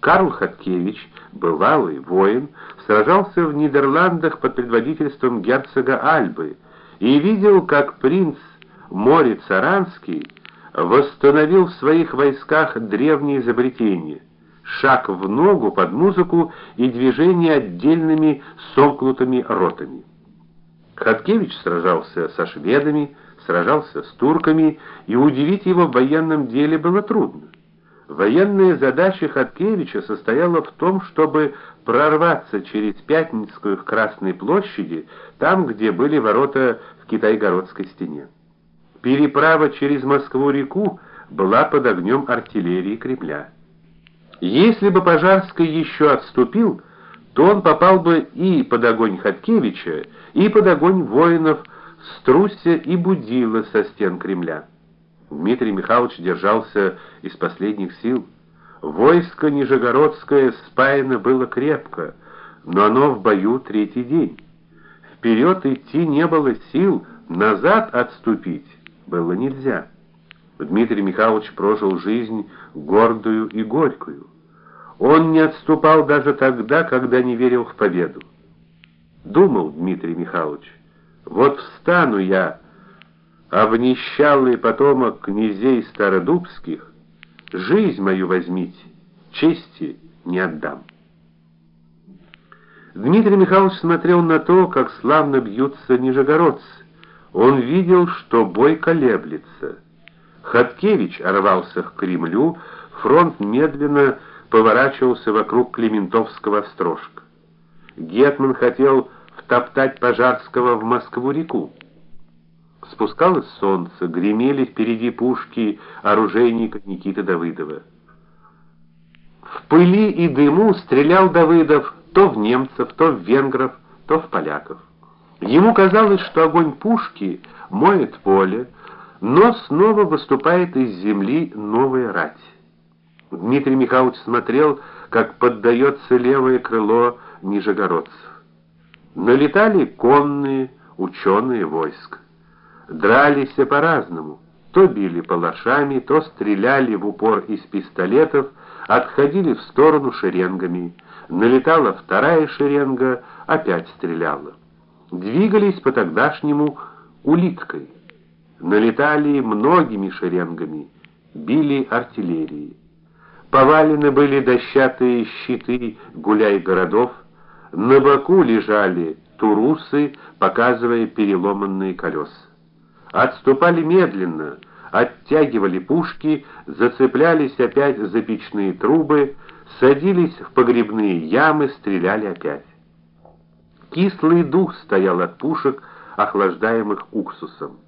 Карл Хаткевич, бывалый воин, сражался в Нидерландах под предводительством герцога Альбы и видел, как принц Морец Аранский восстановил в своих войсках древние изобретения: шаг в ногу под музыку и движение отдельными сомкнутыми ротами. Хаткевич сражался со шведами, сражался с турками, и удивить его в военном деле было трудно. Военная задача Хаткевича состояла в том, чтобы прорваться через Пятницкую к Красной площади, там, где были ворота в Китайгородской стене. Переправа через Москву-реку была под огнем артиллерии Кремля. Если бы Пожарский еще отступил, то он попал бы и под огонь Хаткевича, и под огонь воинов Струся и Будила со стен Кремля. Дмитрий Михайлович держался из последних сил. Войско Нижегородское спаяно было крепко, но оно в бою третий день. Вперед идти не было сил, назад отступить было нельзя. Дмитрий Михайлович прожил жизнь гордую и горькую. Он не отступал даже тогда, когда не верил в победу. Думал Дмитрий Михайлович: вот встану я обнищалый потомок князей стародубских, жизнь мою возьмите, чести не отдам. Дмитрий Михайлович смотрел на то, как славно бьются нижегородцы. Он видел, что бой колеблется. Хаткевич рвался к Кремлю, фронт медленно поворачивался вокруг Клементовского острожка. Гетман хотел втоптать Пожарского в Москву-реку. Спускалось солнце, гремели впереди пушки оружейника Никиты Давыдова. В пыли и дыму стрелял Давыдов то в немцев, то в венгров, то в поляков. Ему казалось, что огонь пушки моет поле, но снова выступает из земли новая рать. Дмитрий Михайлович смотрел, как поддается левое крыло нижегородцев. Налетали конные, ученые войск дрались по-разному. То били палашами, то стреляли в упор из пистолетов, отходили в сторону шеренгами. Налетала вторая шеренга, опять стреляла. Двигались по тогдашнему улиткой. Налетали многими шеренгами, били артиллерией. Повалены были дощатые щиты гуляй городов, на боку лежали турусы, показывая переломанные колеса отступали медленно, оттягивали пушки, зацеплялись опять за печные трубы, садились в погребные ямы, стреляли опять. Кислый дух стоял от пушек, охлаждаемых уксусом.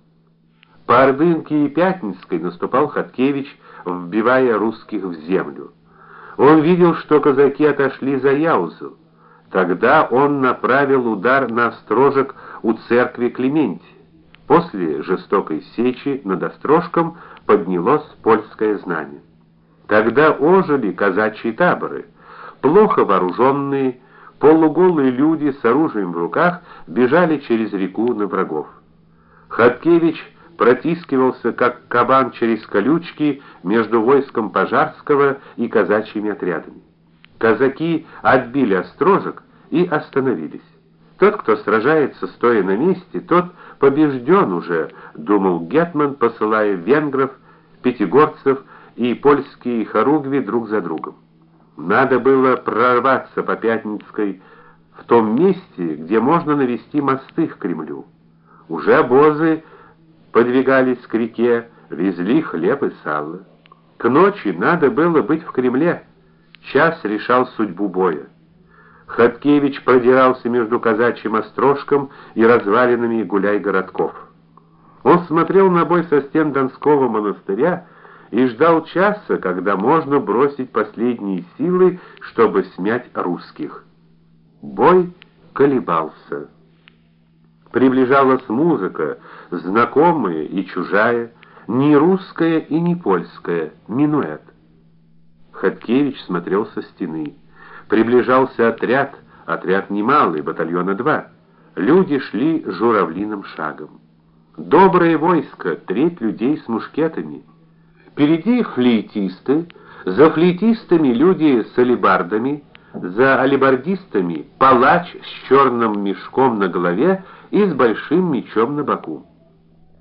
По Ордынке и Пятницкой наступал Хаткевич, вбивая русских в землю. Он видел, что казаки отошли за Яузу. Тогда он направил удар на строжек у церкви Клементия. После жестокой сечи над Острожком поднялось польское знамя. Тогда ожили казачьи таборы. Плохо вооруженные, полуголые люди с оружием в руках бежали через реку на врагов. Хаткевич протискивался как кабан через колючки между войском Пожарского и казачьими отрядами. Казаки отбили острожек и остановились. Тот, кто сражается стоя на месте, тот побежден уже, думал гетман, посылая венгров, пятигорцев и польские хоругви друг за другом. Надо было прорваться по Пятницкой в том месте, где можно навести мосты к Кремлю. Уже обозы подвигались к реке, везли хлеб и сало. К ночи надо было быть в Кремле. Час решал судьбу боя. Хаткевич продирался между казачьим острожком и развалинами гуляй-городков. Он смотрел на бой со стен Донского монастыря и ждал часа, когда можно бросить последние силы, чтобы смять русских. Бой колебался. Приближалась музыка, знакомая и чужая, не русская и не польская, минуэт. Хаткевич смотрел со стены. Приближался отряд, отряд немалый, батальона два. Люди шли журавлиным шагом. Доброе войско, треть людей с мушкетами. Впереди флейтисты, За флейтистами люди с алебардами, за алебардистами палач с черным мешком на голове и с большим мечом на боку.